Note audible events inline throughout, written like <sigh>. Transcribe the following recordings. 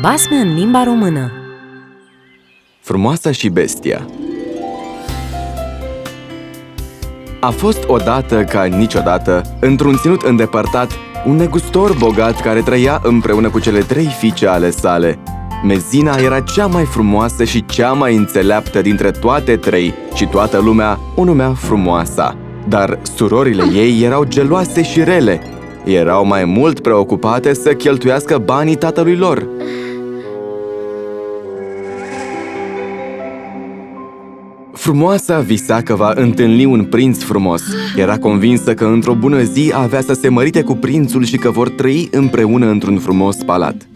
Basme în limba română Frumoasa și bestia A fost odată ca niciodată, într-un ținut îndepărtat, un negustor bogat care trăia împreună cu cele trei fiice ale sale. Mezina era cea mai frumoasă și cea mai înțeleaptă dintre toate trei și toată lumea o numea frumoasa. Dar surorile ei erau geloase și rele. Erau mai mult preocupate să cheltuiască banii tatălui lor. Frumoasa visa că va întâlni un prinț frumos. Era convinsă că într-o bună zi avea să se mărite cu prințul și că vor trăi împreună într-un frumos palat.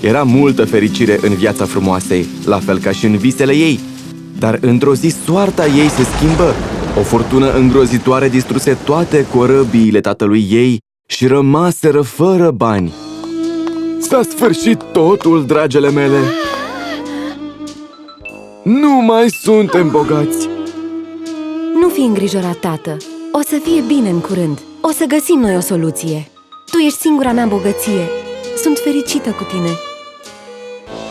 Era multă fericire în viața frumoasei, la fel ca și în visele ei. Dar într-o zi soarta ei se schimbă. O furtună îngrozitoare distruse toate corăbiile tatălui ei și rămaseră fără bani. S-a sfârșit totul, dragele mele! Nu mai suntem bogați! Nu fi îngrijorat, tată O să fie bine în curând O să găsim noi o soluție Tu ești singura mea bogăție Sunt fericită cu tine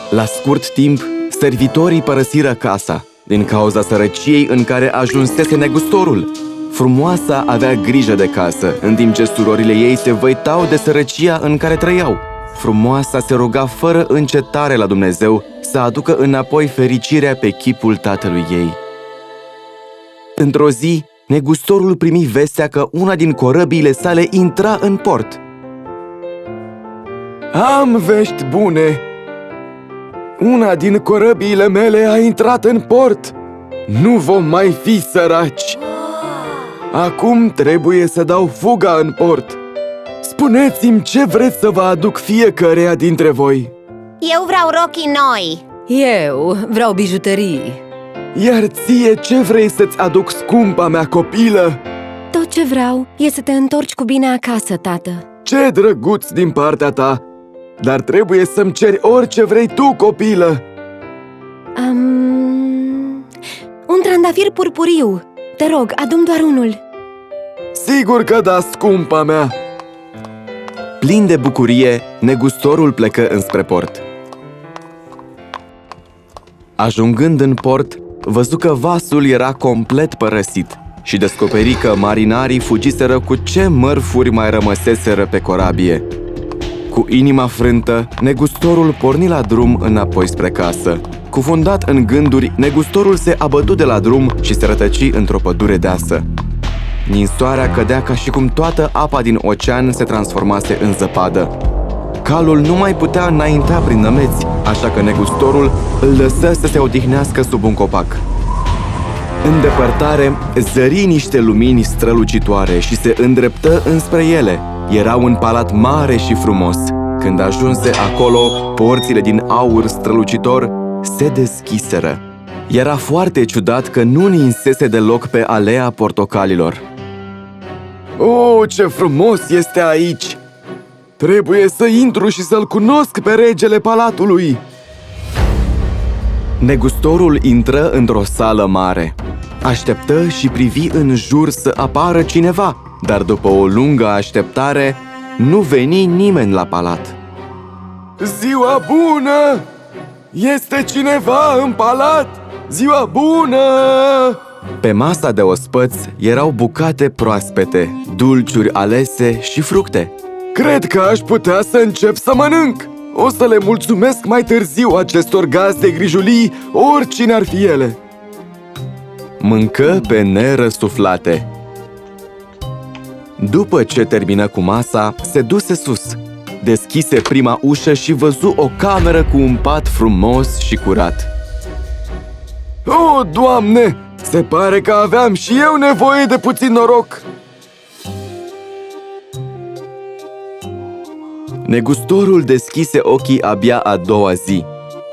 La scurt timp, servitorii părăsiră casa din cauza sărăciei în care ajunsese negustorul. Frumoasa avea grijă de casă, în timp ce surorile ei se văitau de sărăcia în care trăiau. Frumoasa se ruga fără încetare la Dumnezeu să aducă înapoi fericirea pe chipul tatălui ei. Într-o zi, negustorul primi vestea că una din corăbiile sale intra în port. Am vești bune! Una din corăbiile mele a intrat în port! Nu vom mai fi săraci! Acum trebuie să dau fuga în port! Spuneți-mi ce vreți să vă aduc fiecăreia dintre voi! Eu vreau rochii noi! Eu vreau bijuterii Iar ție ce vrei să-ți aduc scumpa mea copilă? Tot ce vreau e să te întorci cu bine acasă, tată Ce drăguț din partea ta! Dar trebuie să-mi ceri orice vrei tu, copilă! um, Un trandafir purpuriu Te rog, adum doar unul Sigur că da, scumpa mea! Plin de bucurie, negustorul plecă înspre port. Ajungând în port, văzu că vasul era complet părăsit și descoperi că marinarii fugiseră cu ce mărfuri mai rămăseseră pe corabie. Cu inima frântă, negustorul porni la drum înapoi spre casă. Cufundat în gânduri, negustorul se abătu de la drum și se rătăci într-o pădure deasă. Ninsoarea cădea ca și cum toată apa din ocean se transformase în zăpadă. Calul nu mai putea înainta prin nămeți, așa că negustorul îl lăsă să se odihnească sub un copac. În depărtare, zări niște lumini strălucitoare și se îndreptă înspre ele. Era un palat mare și frumos. Când ajunse acolo, porțile din aur strălucitor se deschiseră. Era foarte ciudat că nu ninsese deloc pe alea portocalilor. O, ce frumos este aici! Trebuie să intru și să-l cunosc pe regele palatului! Negustorul intră într-o sală mare. Așteptă și privi în jur să apară cineva, dar după o lungă așteptare, nu veni nimeni la palat. Ziua bună! Este cineva în palat? Ziua bună! Pe masa de ospăți erau bucate proaspete, dulciuri alese și fructe. Cred că aș putea să încep să mănânc! O să le mulțumesc mai târziu acestor gazde grijulii, oricine ar fi ele. Mâncă pe nerăsuflate. După ce termină cu masa, se duse sus. Deschise prima ușă și văzu o cameră cu un pat frumos și curat. O, Doamne! Se pare că aveam și eu nevoie de puțin noroc! Negustorul deschise ochii abia a doua zi.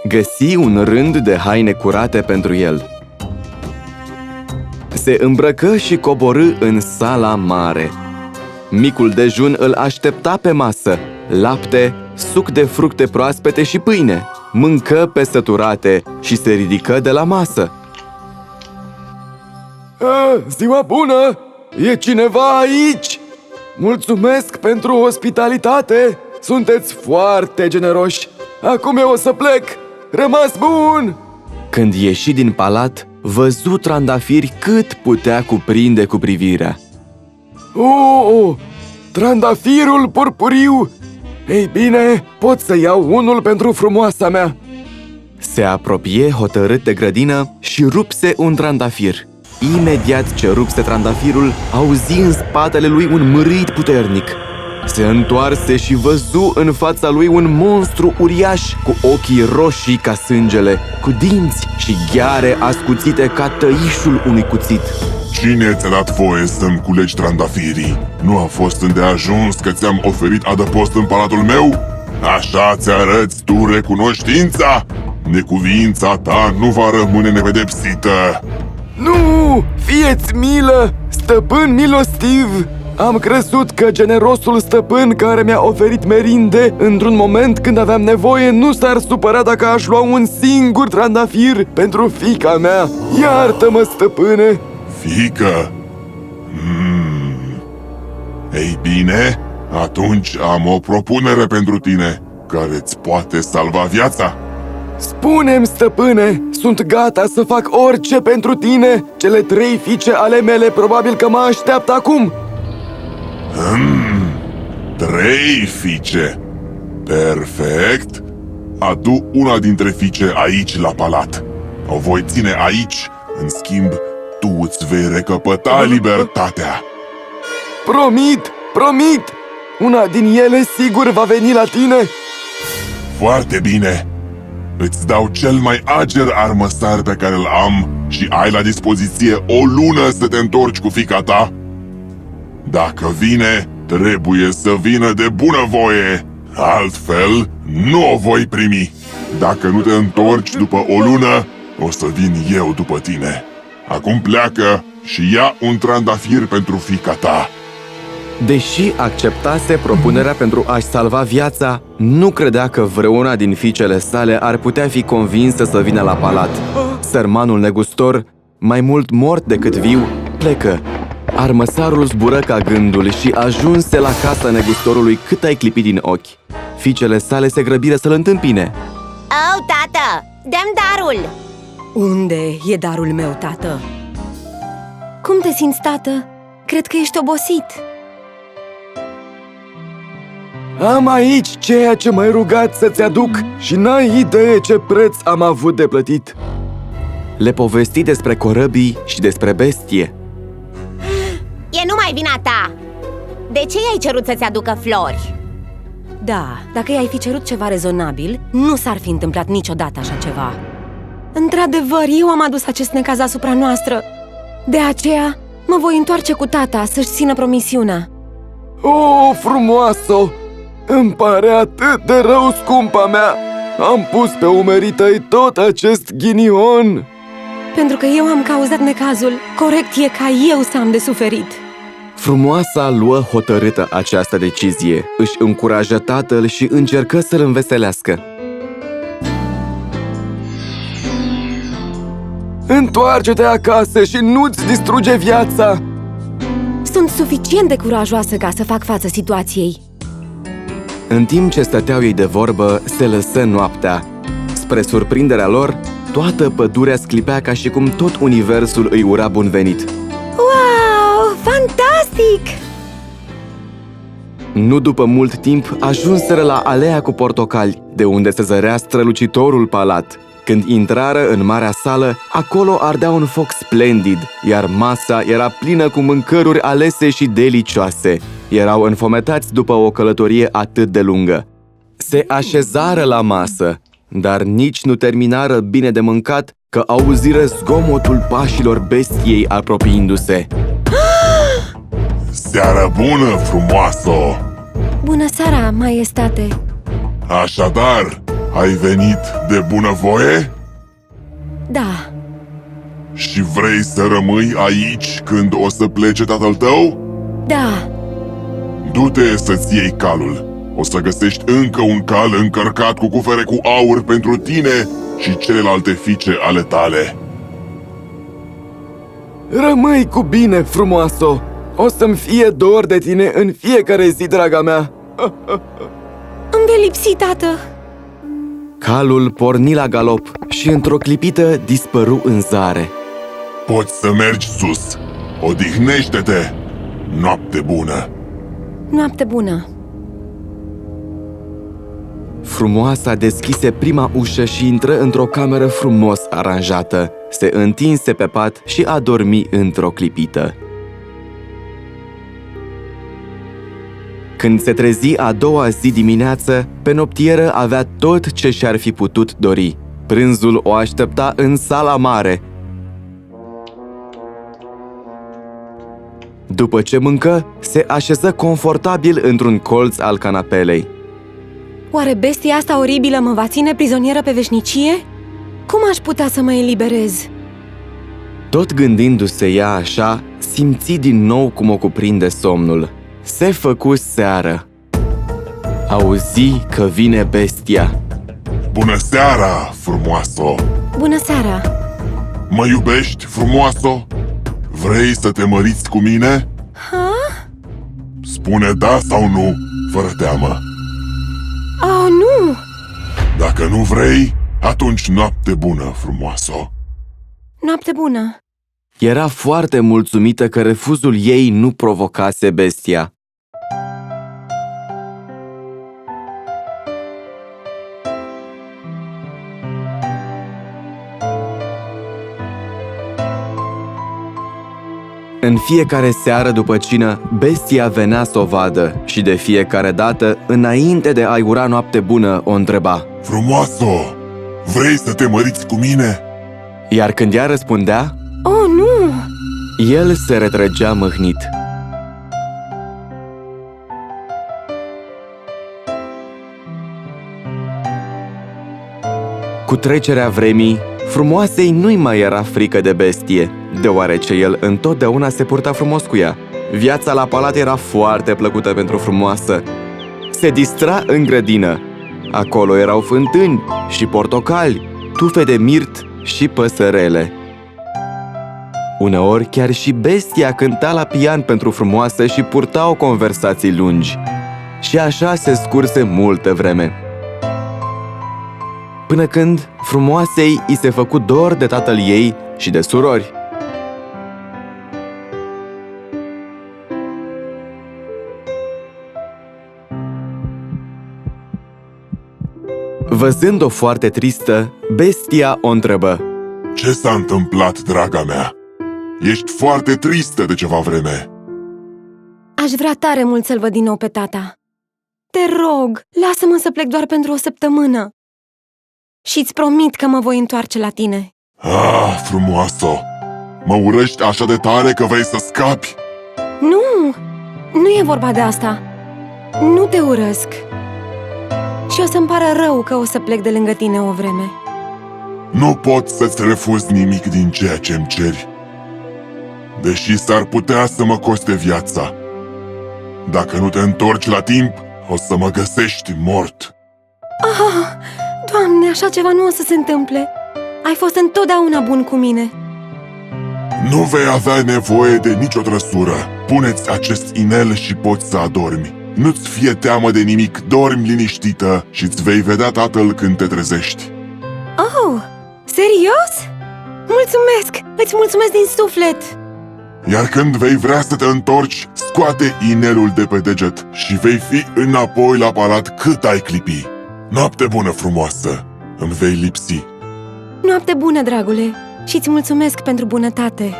Găsi un rând de haine curate pentru el. Se îmbrăcă și coborâ în sala mare. Micul dejun îl aștepta pe masă. Lapte, suc de fructe proaspete și pâine. Mâncă pe săturate și se ridică de la masă. A, ziua bună! E cineva aici? Mulțumesc pentru ospitalitate! Sunteți foarte generoși! Acum eu o să plec! Rămas bun! Când ieși din palat, văzu trandafiri cât putea cuprinde cu privirea. Oh, trandafirul purpuriu! Ei bine, pot să iau unul pentru frumoasa mea! Se apropie hotărât de grădină și rupse un trandafir. Imediat ce rupse trandafirul, auzi în spatele lui un mârâit puternic. Se întoarse și văzu în fața lui un monstru uriaș cu ochii roșii ca sângele, cu dinți și gheare ascuțite ca tăișul unui cuțit. Cine ți-a dat voie să-mi culegi trandafirii? Nu a fost îndeajuns că ți-am oferit adăpost în palatul meu? Așa ți arăți tu recunoștința? Necuvința ta nu va rămâne nepedepsită! Nu! Fieți milă! Stăpân milostiv! Am crezut că generosul stăpân care mi-a oferit merinde într-un moment când aveam nevoie nu s-ar supăra dacă aș lua un singur trandafir pentru fica mea. Iartă-mă, stăpâne! Fică? Hmm. Ei bine, atunci am o propunere pentru tine care îți poate salva viața. Spune-mi, stăpâne, sunt gata să fac orice pentru tine. Cele trei fiice ale mele probabil că mă așteaptă acum. Hmm. Trei fiice. Perfect. Adu una dintre fiice aici la palat. O voi ține aici. În schimb, tu îți vei recăpăta <laughs> libertatea. Promit, promit! Una din ele sigur va veni la tine. Foarte bine. Îți dau cel mai ager armăsar pe care îl am și ai la dispoziție o lună să te întorci cu fica ta. Dacă vine, trebuie să vină de bunăvoie. Altfel, nu o voi primi. Dacă nu te întorci după o lună, o să vin eu după tine. Acum pleacă și ia un trandafir pentru fica ta. Deși acceptase propunerea pentru a-și salva viața, nu credea că vreuna din fiicele sale ar putea fi convinsă să vină la palat. Sărmanul negustor, mai mult mort decât viu, plecă. Armăsarul zbură ca gândul și ajunse la casa negustorului cât ai clipit din ochi. Fiicele sale se grăbiră să-l întâmpine. Oh, tată, dăm darul! Unde e darul meu, tată? Cum te simți, tată? Cred că ești obosit. Am aici ceea ce m-ai rugat să-ți aduc și n-ai idee ce preț am avut de plătit. Le povesti despre corăbii și despre bestie. E numai vina ta! De ce i-ai cerut să-ți aducă flori? Da, dacă i-ai fi cerut ceva rezonabil, nu s-ar fi întâmplat niciodată așa ceva. Într-adevăr, eu am adus acest necaz asupra noastră. De aceea, mă voi întoarce cu tata să-și țină promisiunea. O, frumoasă! Îmi pare atât de rău, scumpa mea! Am pus pe umerii tăi tot acest ghinion! Pentru că eu am cauzat necazul, corect e ca eu să am de suferit. Frumoasa luă hotărâtă această decizie, își încurajă tatăl și încercă să-l înveselească. Întoarce-te acasă și nu-ți distruge viața! Sunt suficient de curajoasă ca să fac față situației. În timp ce stăteau ei de vorbă, se lăsă noaptea. Spre surprinderea lor, toată pădurea sclipea ca și cum tot universul îi ura bun venit. Wow! Fantastic! Nu după mult timp, ajunseră la alea cu portocali, de unde se zărea strălucitorul palat. Când intrară în marea sală, acolo ardea un foc splendid, iar masa era plină cu mâncăruri alese și delicioase. Erau înfometați după o călătorie atât de lungă. Se așezară la masă, dar nici nu terminară bine de mâncat că auziră zgomotul pașilor bestiei apropiindu-se. <gasps> Seară bună, frumoasă! Bună seara, maestate! Așadar, ai venit de bunăvoie? Da, Și vrei să rămâi aici când o să plece tatăl tău? da, Du-te să-ți iei calul. O să găsești încă un cal încărcat cu cufere cu aur pentru tine și celelalte fiice ale tale. Rămâi cu bine, frumoasă! O să-mi fie dor de tine în fiecare zi, draga mea! <laughs> Îmi vei lipsi, tată! Calul porni la galop și într-o clipită dispăru în zare. Poți să mergi sus. Odihnește-te. Noapte bună. Noapte bună! Frumoasa deschise prima ușă și intră într-o cameră frumos aranjată. Se întinse pe pat și a dormi într-o clipită. Când se trezi a doua zi dimineață, pe noptieră avea tot ce și-ar fi putut dori. Prânzul o aștepta în sala mare. După ce mâncă, se așeză confortabil într-un colț al canapelei. Oare bestia asta oribilă mă va ține prizonieră pe veșnicie? Cum aș putea să mă eliberez? Tot gândindu-se ea așa, simți din nou cum o cuprinde somnul. Se făcu seară. Auzi că vine bestia. Bună seara, frumoasă! Bună seara! Mă iubești, frumoasă? Vrei să te măriți cu mine? Ha? Spune da sau nu, fără teamă. Oh, nu! Dacă nu vrei, atunci noapte bună, frumoasă. Noapte bună! Era foarte mulțumită că refuzul ei nu provocase bestia. În fiecare seară după cină, bestia venea să o vadă și de fiecare dată, înainte de a-i ura noapte bună, o întreba. Frumoasă, vrei să te măriți cu mine? Iar când ea răspundea, Oh, nu! el se retrăgea mâhnit. Cu trecerea vremii, frumoasei nu-i mai era frică de bestie, deoarece el întotdeauna se purta frumos cu ea. Viața la palat era foarte plăcută pentru frumoasă. Se distra în grădină. Acolo erau fântâni și portocali, tufe de mirt și păsărele. Uneori chiar și bestia cânta la pian pentru frumoasă și purta o conversații lungi. Și așa se scurse multă vreme. Până când frumoasei i se făcu dor de tatăl ei și de surori. Văzând-o foarte tristă, bestia o întrebă. Ce s-a întâmplat, draga mea? Ești foarte tristă de ceva vreme. Aș vrea tare mult să-l văd din nou pe tata. Te rog, lasă-mă să plec doar pentru o săptămână. Și-ți promit că mă voi întoarce la tine. Ah, frumoasă! Mă urăști așa de tare că vrei să scapi? Nu, nu e vorba de asta. Nu te urăsc. Și o să-mi pară rău că o să plec de lângă tine o vreme. Nu pot să-ți refuz nimic din ceea ce îmi ceri. Deși s-ar putea să mă coste viața. Dacă nu te întorci la timp, o să mă găsești mort. Doamne, așa ceva nu o să se întâmple. Ai fost întotdeauna bun cu mine. Nu vei avea nevoie de nicio trăsură. Puneți acest inel și poți să adormi. Nu-ți fie teamă de nimic, dormi liniștită și îți vei vedea tatăl când te trezești. Oh, serios? Mulțumesc! Îți mulțumesc din suflet! Iar când vei vrea să te întorci, scoate inelul de pe deget și vei fi înapoi la palat cât ai clipi. Noapte bună frumoasă, îmi vei lipsi. Noapte bună, dragule! Și îți mulțumesc pentru bunătate.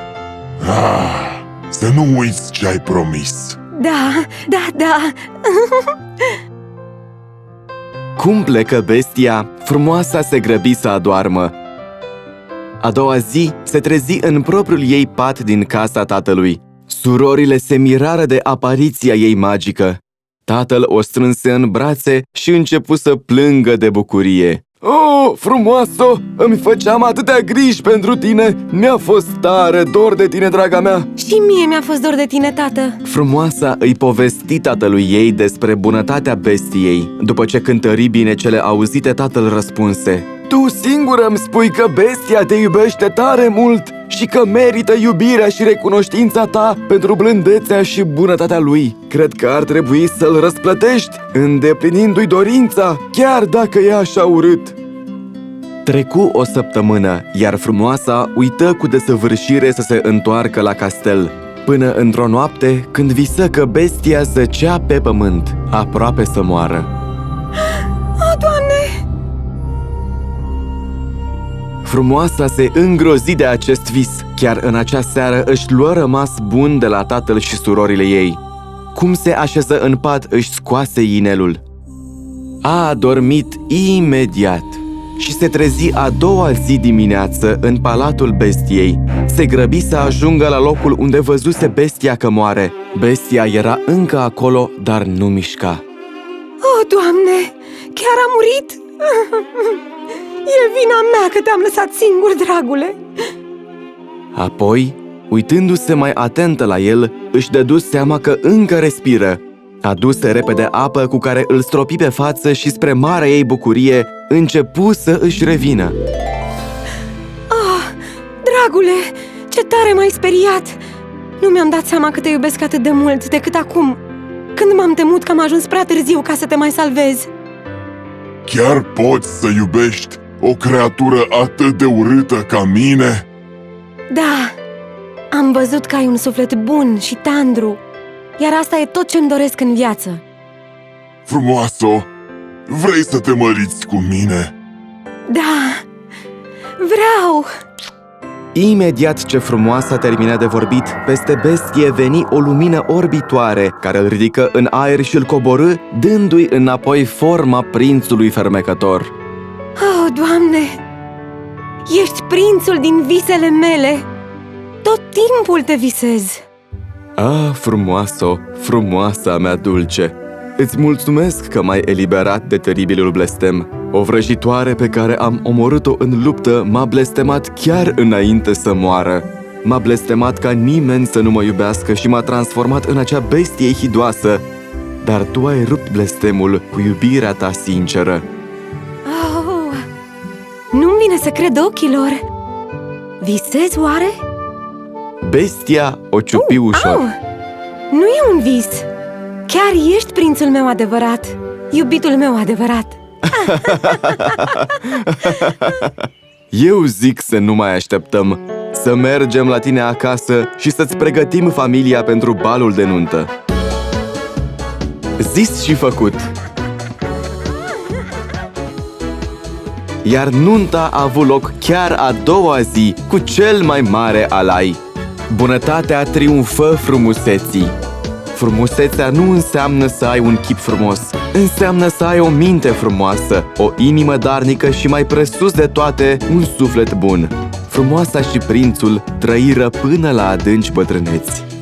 Ah, să nu uiți ce ai promis. Da, da, da! Cum plecă bestia, frumoasa se grăbi să adoarmă. A doua zi se trezi în propriul ei pat din casa tatălui. Surorile se mirară de apariția ei magică. Tatăl o strânse în brațe și începu să plângă de bucurie. Oh, frumoasă! Îmi făceam atâtea griji pentru tine! Mi-a fost tare dor de tine, draga mea! Și mie mi-a fost dor de tine, tată! Frumoasa îi povesti tatălui ei despre bunătatea bestiei. După ce cântări bine cele auzite, tatăl răspunse. Tu singură îmi spui că bestia te iubește tare mult și că merită iubirea și recunoștința ta pentru blândețea și bunătatea lui. Cred că ar trebui să-l răsplătești, îndeplinindu-i dorința, chiar dacă e așa urât. Trecu o săptămână, iar frumoasa uită cu desăvârșire să se întoarcă la castel. Până într-o noapte, când visă că bestia zăcea pe pământ, aproape să moară. Frumoasa se îngrozi de acest vis. Chiar în acea seară își luă rămas bun de la tatăl și surorile ei. Cum se așeză în pat, își scoase inelul. A adormit imediat și se trezi a doua zi dimineață în palatul bestiei. Se grăbi să ajungă la locul unde văzuse bestia că moare. Bestia era încă acolo, dar nu mișca. O, Doamne! Chiar a murit? <laughs> E vina mea că te-am lăsat singur, dragule! Apoi, uitându-se mai atentă la el, își dădu seama că încă respiră. Aduse repede apă cu care îl stropi pe față și spre marea ei bucurie, începu să își revină. Dragule, ce tare m-ai speriat! Nu mi-am dat seama că te iubesc atât de mult decât acum, când m-am temut că am ajuns prea târziu ca să te mai salvez. Chiar poți să iubești o creatură atât de urâtă ca mine? Da, am văzut că ai un suflet bun și tandru, iar asta e tot ce-mi doresc în viață. Frumoasă, vrei să te măriți cu mine? Da, vreau! Imediat ce frumoasa termina de vorbit, peste bestie veni o lumină orbitoare, care îl ridică în aer și îl coborâ, dându-i înapoi forma prințului fermecător. Oh, Doamne! Ești prințul din visele mele! Tot timpul te visez! Ah, frumoasă, frumoasa mea dulce! Îți mulțumesc că m-ai eliberat de teribilul blestem. O vrăjitoare pe care am omorât-o în luptă m-a blestemat chiar înainte să moară. M-a blestemat ca nimeni să nu mă iubească și m-a transformat în acea bestie hidoasă. Dar tu ai rupt blestemul cu iubirea ta sinceră. Oh, nu-mi vine să cred ochilor! Visezi oare? Bestia o ciupi ușor. Au! Nu e un vis! Chiar ești prințul meu adevărat! Iubitul meu adevărat! <laughs> Eu zic să nu mai așteptăm, să mergem la tine acasă și să-ți pregătim familia pentru balul de nuntă. Zis și făcut! Iar nunta a avut loc chiar a doua zi cu cel mai mare alai. Bunătatea triumfă frumuseții. Frumusețea nu înseamnă să ai un chip frumos, înseamnă să ai o minte frumoasă, o inimă darnică și mai presus de toate, un suflet bun. Frumoasa și prințul trăiră până la adânci bătrâneți.